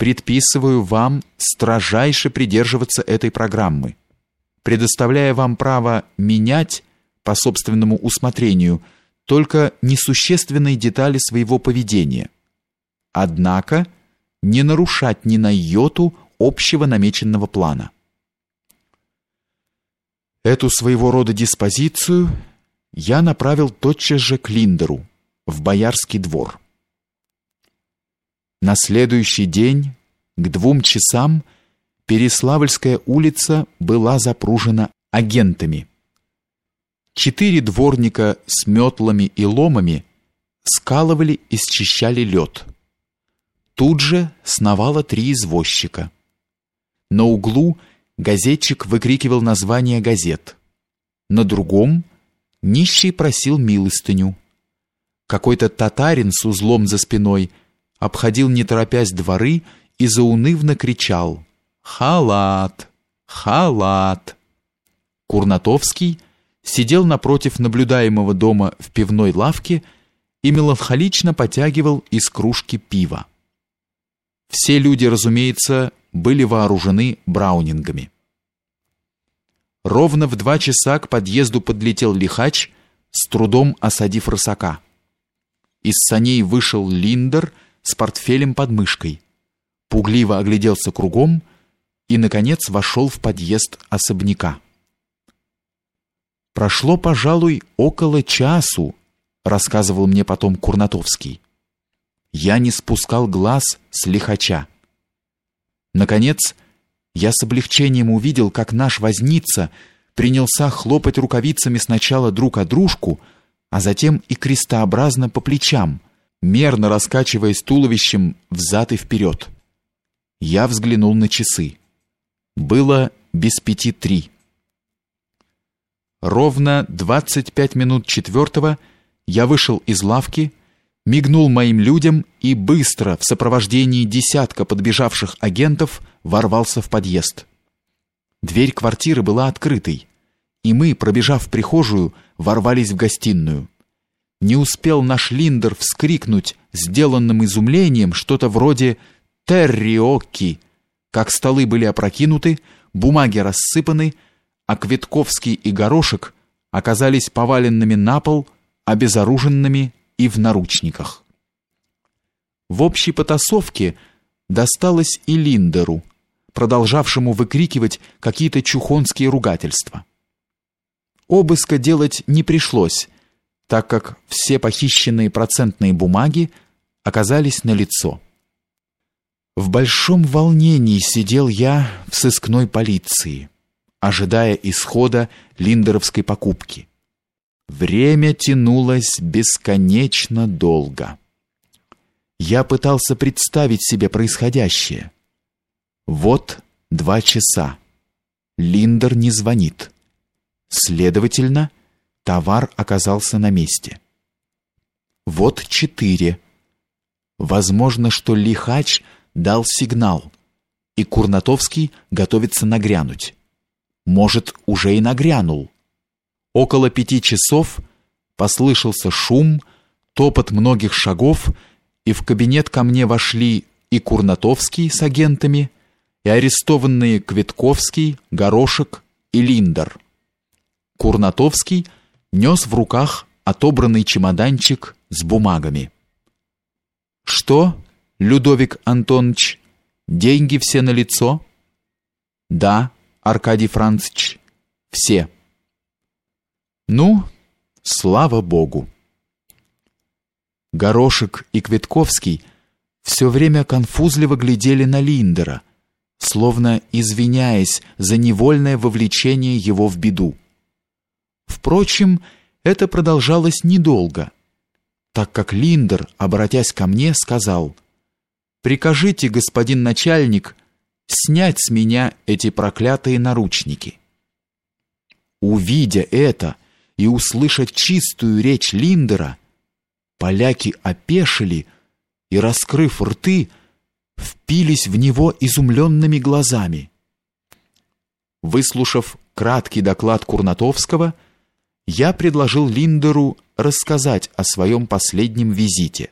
предписываю вам строжайше придерживаться этой программы, предоставляя вам право менять по собственному усмотрению только несущественные детали своего поведения. Однако не нарушать ни на йоту общего намеченного плана. Эту своего рода диспозицию я направил тотчас же к Линдеру в боярский двор. На следующий день к двум часам Переславльская улица была запружена агентами. Четыре дворника с метлами и ломами скалывали и счищали лед. Тут же сновало три извозчика. На углу газетчик выкрикивал названия газет. На другом нищий просил милостыню. Какой-то татарин с узлом за спиной обходил не торопясь дворы и заунывно кричал «Халат! Халат!». Курнатовский сидел напротив наблюдаемого дома в пивной лавке и меланхолично потягивал из кружки пива. Все люди, разумеется, были вооружены браунингами. Ровно в два часа к подъезду подлетел лихач, с трудом осадив рысака. Из саней вышел Линдер с портфелем под мышкой, пугливо огляделся кругом и, наконец, вошел в подъезд особняка. Прошло, пожалуй, около часу, рассказывал мне потом Курнатовский. Я не спускал глаз с лихача. Наконец, я с облегчением увидел, как наш возница принялся хлопать рукавицами сначала друг о дружку, а затем и крестообразно по плечам, мерно раскачиваясь туловищем взад и вперед. Я взглянул на часы. Было без пяти три. Ровно двадцать пять минут четвертого я вышел из лавки, мигнул моим людям и быстро в сопровождении десятка подбежавших агентов ворвался в подъезд. Дверь квартиры была открытой, и мы, пробежав в прихожую, ворвались в гостиную. Не успел наш Линдер вскрикнуть сделанным изумлением что-то вроде «Терриокки», как столы были опрокинуты, бумаги рассыпаны, а Квитковский и Горошек оказались поваленными на пол, обезоруженными и в наручниках. В общей потасовке досталось и Линдеру, продолжавшему выкрикивать какие-то чухонские ругательства. Обыска делать не пришлось, так как все похищенные процентные бумаги оказались на лицо. В большом волнении сидел я в сыскной полиции, ожидая исхода линдеровской покупки. Время тянулось бесконечно долго. Я пытался представить себе происходящее. Вот два часа. Линдер не звонит. Следовательно, товар оказался на месте. Вот четыре. Возможно, что лихач дал сигнал, и Курнатовский готовится нагрянуть. Может, уже и нагрянул. Около пяти часов послышался шум, топот многих шагов, и в кабинет ко мне вошли и Курнатовский с агентами, и арестованные Квитковский, Горошек и Линдер. Курнатовский нес в руках отобранный чемоданчик с бумагами. Что, Людовик Антонович, деньги все на лицо? Да, Аркадий Францович, все. Ну, слава богу. Горошек и Квитковский все время конфузливо глядели на Линдера, словно извиняясь за невольное вовлечение его в беду. Впрочем, это продолжалось недолго, так как Линдер, обратясь ко мне, сказал: "Прикажите, господин начальник, снять с меня эти проклятые наручники". Увидя это и услышать чистую речь Линдера, поляки опешили и, раскрыв рты, впились в него изумленными глазами. Выслушав краткий доклад Курнатовского, я предложил Линдеру рассказать о своем последнем визите.